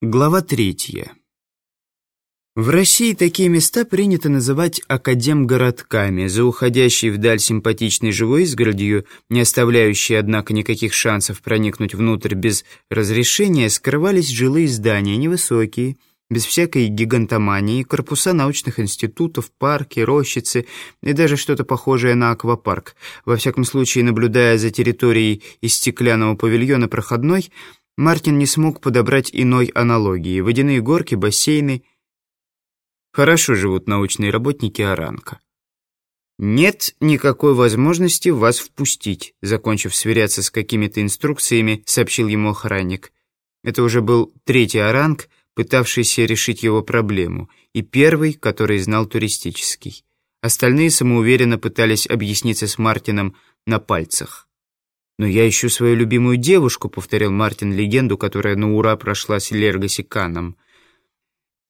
Глава третья. В России такие места принято называть академгородками, за уходящей вдаль симпатичной живой изгородью, не оставляющей, однако, никаких шансов проникнуть внутрь без разрешения, скрывались жилые здания, невысокие, без всякой гигантомании, корпуса научных институтов, парки, рощицы и даже что-то похожее на аквапарк. Во всяком случае, наблюдая за территорией из стеклянного павильона проходной, Мартин не смог подобрать иной аналогии. Водяные горки, бассейны. Хорошо живут научные работники Аранка. «Нет никакой возможности вас впустить», закончив сверяться с какими-то инструкциями, сообщил ему охранник. Это уже был третий Аранг, пытавшийся решить его проблему, и первый, который знал туристический. Остальные самоуверенно пытались объясниться с Мартином на пальцах. «Но я ищу свою любимую девушку», — повторил Мартин легенду, которая на ура прошла с Лергосиканом.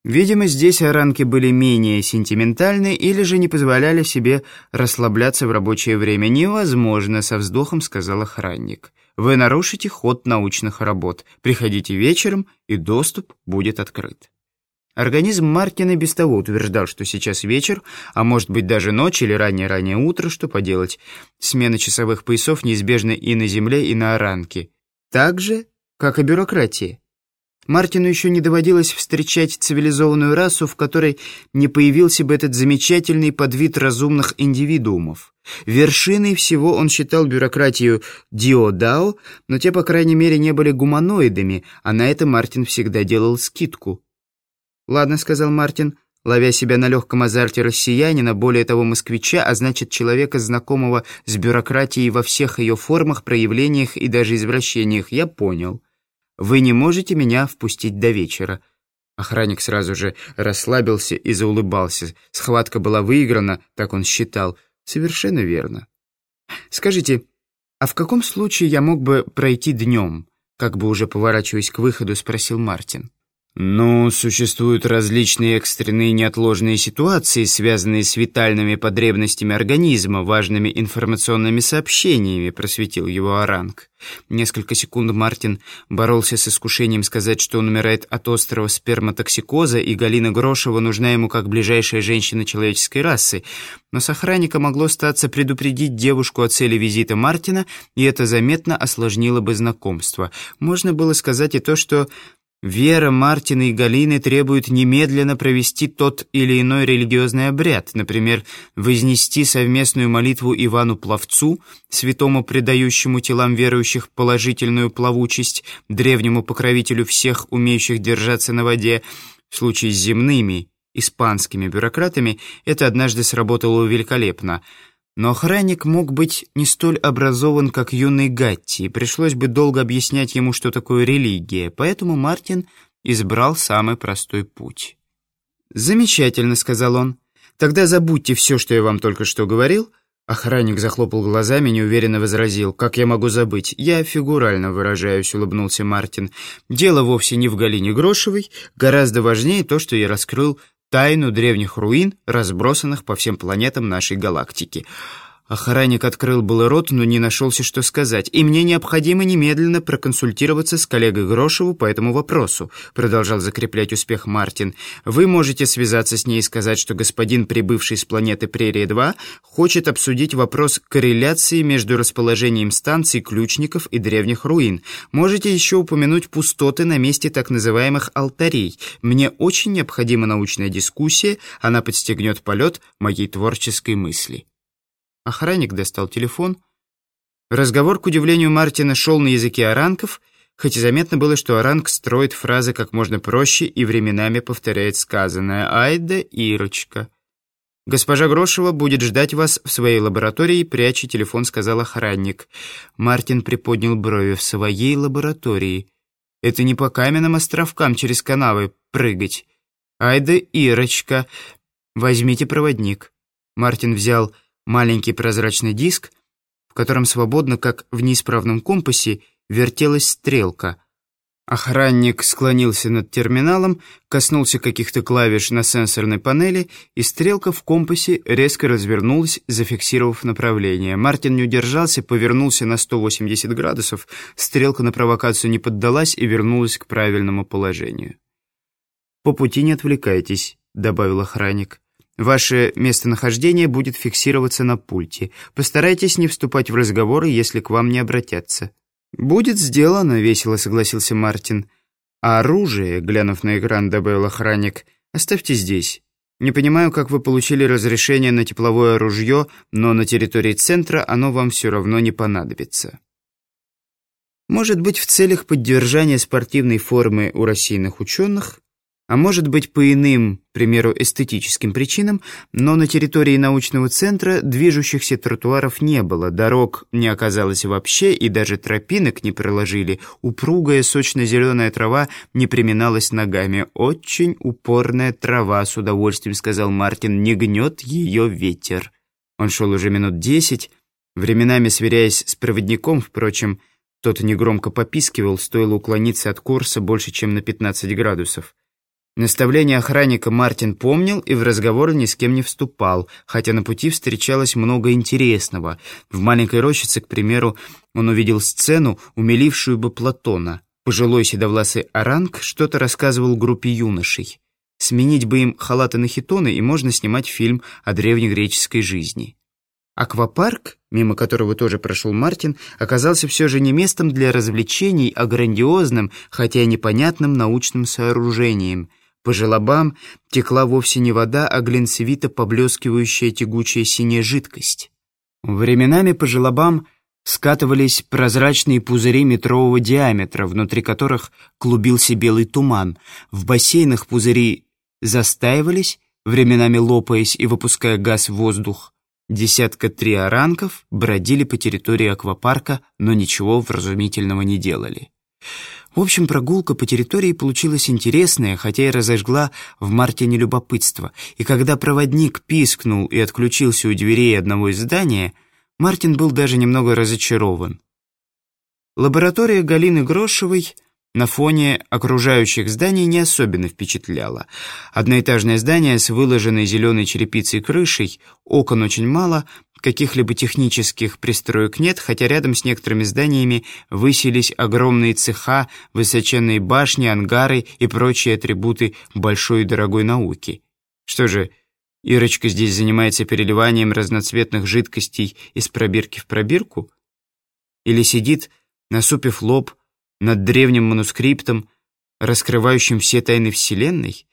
Видимо, здесь оранки были менее сентиментальны или же не позволяли себе расслабляться в рабочее время. «Невозможно», — со вздохом сказал охранник. «Вы нарушите ход научных работ. Приходите вечером, и доступ будет открыт». Организм Мартина без того утверждал, что сейчас вечер, а может быть даже ночь или раннее-раннее утро, что поделать. Смена часовых поясов неизбежна и на Земле, и на Аранке. Так же, как и бюрократия. Мартину еще не доводилось встречать цивилизованную расу, в которой не появился бы этот замечательный подвид разумных индивидуумов. Вершиной всего он считал бюрократию Диодао, но те, по крайней мере, не были гуманоидами, а на это Мартин всегда делал скидку. «Ладно», — сказал Мартин, ловя себя на легком азарте россиянина, более того, москвича, а значит, человека, знакомого с бюрократией во всех ее формах, проявлениях и даже извращениях. «Я понял. Вы не можете меня впустить до вечера». Охранник сразу же расслабился и заулыбался. Схватка была выиграна, так он считал. Совершенно верно. «Скажите, а в каком случае я мог бы пройти днем?» Как бы уже поворачиваясь к выходу, спросил Мартин. Но существуют различные экстренные неотложные ситуации, связанные с витальными потребностями организма, важными информационными сообщениями, просветил его Оранг. Несколько секунд Мартин боролся с искушением сказать, что он умирает от острого сперматоксикоза, и Галина Грошева нужна ему как ближайшая женщина человеческой расы. Но с охранника могло статься предупредить девушку о цели визита Мартина, и это заметно осложнило бы знакомство. Можно было сказать и то, что Вера Мартина и Галины требует немедленно провести тот или иной религиозный обряд, например, вознести совместную молитву Ивану Пловцу, святому предающему телам верующих положительную плавучесть, древнему покровителю всех умеющих держаться на воде. В случае с земными, испанскими бюрократами это однажды сработало великолепно – но охранник мог быть не столь образован, как юный Гатти, и пришлось бы долго объяснять ему, что такое религия, поэтому Мартин избрал самый простой путь. «Замечательно», — сказал он. «Тогда забудьте все, что я вам только что говорил». Охранник захлопал глазами, неуверенно возразил. «Как я могу забыть? Я фигурально выражаюсь», — улыбнулся Мартин. «Дело вовсе не в Галине Грошевой. Гораздо важнее то, что я раскрыл тайну древних руин, разбросанных по всем планетам нашей галактики. Охранник открыл был рот, но не нашелся, что сказать. «И мне необходимо немедленно проконсультироваться с коллегой Грошеву по этому вопросу», продолжал закреплять успех Мартин. «Вы можете связаться с ней и сказать, что господин, прибывший с планеты Прерия-2, хочет обсудить вопрос корреляции между расположением станций, ключников и древних руин. Можете еще упомянуть пустоты на месте так называемых алтарей. Мне очень необходима научная дискуссия, она подстегнет полет моей творческой мысли». Охранник достал телефон. Разговор, к удивлению Мартина, шел на языке оранков, хоть и заметно было, что оранг строит фразы как можно проще и временами повторяет сказанное «Айда, Ирочка». «Госпожа Грошева будет ждать вас в своей лаборатории», пряча телефон, сказал охранник. Мартин приподнял брови в своей лаборатории. «Это не по каменным островкам через канавы прыгать. Айда, Ирочка, возьмите проводник». Мартин взял маленький прозрачный диск, в котором свободно, как в неисправном компасе, вертелась стрелка. Охранник склонился над терминалом, коснулся каких-то клавиш на сенсорной панели, и стрелка в компасе резко развернулась, зафиксировав направление. Мартин не удержался, повернулся на 180 градусов, стрелка на провокацию не поддалась и вернулась к правильному положению. «По пути не отвлекайтесь», — добавил охранник. «Ваше местонахождение будет фиксироваться на пульте. Постарайтесь не вступать в разговоры, если к вам не обратятся». «Будет сделано», — весело согласился Мартин. «А оружие», — глянув на экран, добавил охранник, — «оставьте здесь. Не понимаю, как вы получили разрешение на тепловое ружье, но на территории центра оно вам все равно не понадобится». Может быть, в целях поддержания спортивной формы у российных ученых а может быть по иным, к примеру, эстетическим причинам, но на территории научного центра движущихся тротуаров не было, дорог не оказалось вообще и даже тропинок не проложили, упругая сочно-зеленая трава не приминалась ногами. «Очень упорная трава», — с удовольствием сказал Мартин, — «не гнет ее ветер». Он шел уже минут десять, временами сверяясь с проводником, впрочем, тот негромко попискивал, стоило уклониться от курса больше, чем на 15 градусов. Наставление охранника Мартин помнил и в разговор ни с кем не вступал, хотя на пути встречалось много интересного. В маленькой рощице, к примеру, он увидел сцену, умилившую бы Платона. Пожилой седовласый оранг что-то рассказывал группе юношей. Сменить бы им халаты на хитоны, и можно снимать фильм о древнегреческой жизни. Аквапарк, мимо которого тоже прошел Мартин, оказался все же не местом для развлечений, а грандиозным, хотя и непонятным научным сооружением – по желобам текла вовсе не вода, а глинцевито поблескивающая тягучая синяя жидкость. Временами по желобам скатывались прозрачные пузыри метрового диаметра, внутри которых клубился белый туман. В бассейнах пузыри застаивались, временами лопаясь и выпуская газ в воздух. Десятка три оранков бродили по территории аквапарка, но ничего вразумительного не делали. В общем, прогулка по территории получилась интересная, хотя и разожгла в Мартине любопытство. И когда проводник пискнул и отключился у дверей одного из здания, Мартин был даже немного разочарован. Лаборатория Галины Грошевой на фоне окружающих зданий не особенно впечатляла. Одноэтажное здание с выложенной зеленой черепицей крышей, окон очень мало, Каких-либо технических пристроек нет, хотя рядом с некоторыми зданиями высились огромные цеха, высоченные башни, ангары и прочие атрибуты большой и дорогой науки. Что же, Ирочка здесь занимается переливанием разноцветных жидкостей из пробирки в пробирку? Или сидит, насупив лоб, над древним манускриптом, раскрывающим все тайны Вселенной?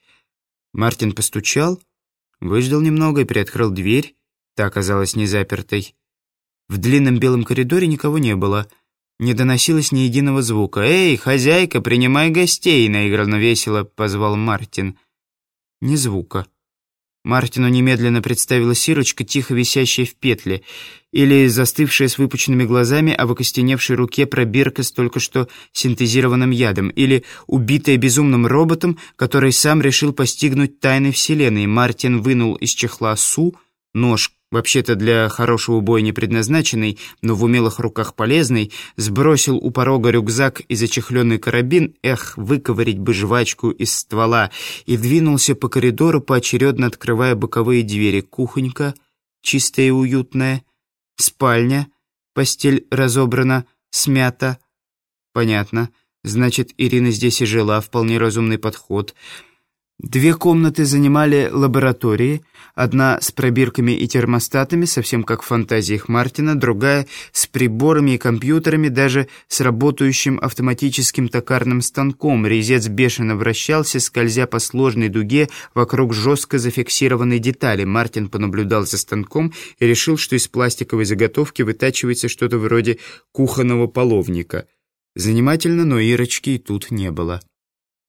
Мартин постучал, выждал немного и приоткрыл дверь, Та оказалась незапертой. В длинном белом коридоре никого не было. Не доносилось ни единого звука. «Эй, хозяйка, принимай гостей!» — наигранно весело позвал Мартин. Ни звука. Мартину немедленно представила Сирочка, тихо висящая в петле, или застывшая с выпученными глазами, а в окостеневшей руке пробирка с только что синтезированным ядом, или убитая безумным роботом, который сам решил постигнуть тайны Вселенной. Мартин вынул из чехла Су, нож вообще-то для хорошего боя не предназначенный, но в умелых руках полезный, сбросил у порога рюкзак и зачехленный карабин, эх, выковырить бы жвачку из ствола, и двинулся по коридору, поочередно открывая боковые двери. Кухонька, чистая и уютная, спальня, постель разобрана, смята. Понятно, значит, Ирина здесь и жила, вполне разумный подход — Две комнаты занимали лаборатории, одна с пробирками и термостатами, совсем как в фантазиях Мартина, другая с приборами и компьютерами, даже с работающим автоматическим токарным станком. Резец бешено вращался, скользя по сложной дуге вокруг жестко зафиксированной детали. Мартин понаблюдал за станком и решил, что из пластиковой заготовки вытачивается что-то вроде кухонного половника. Занимательно, но Ирочки и тут не было.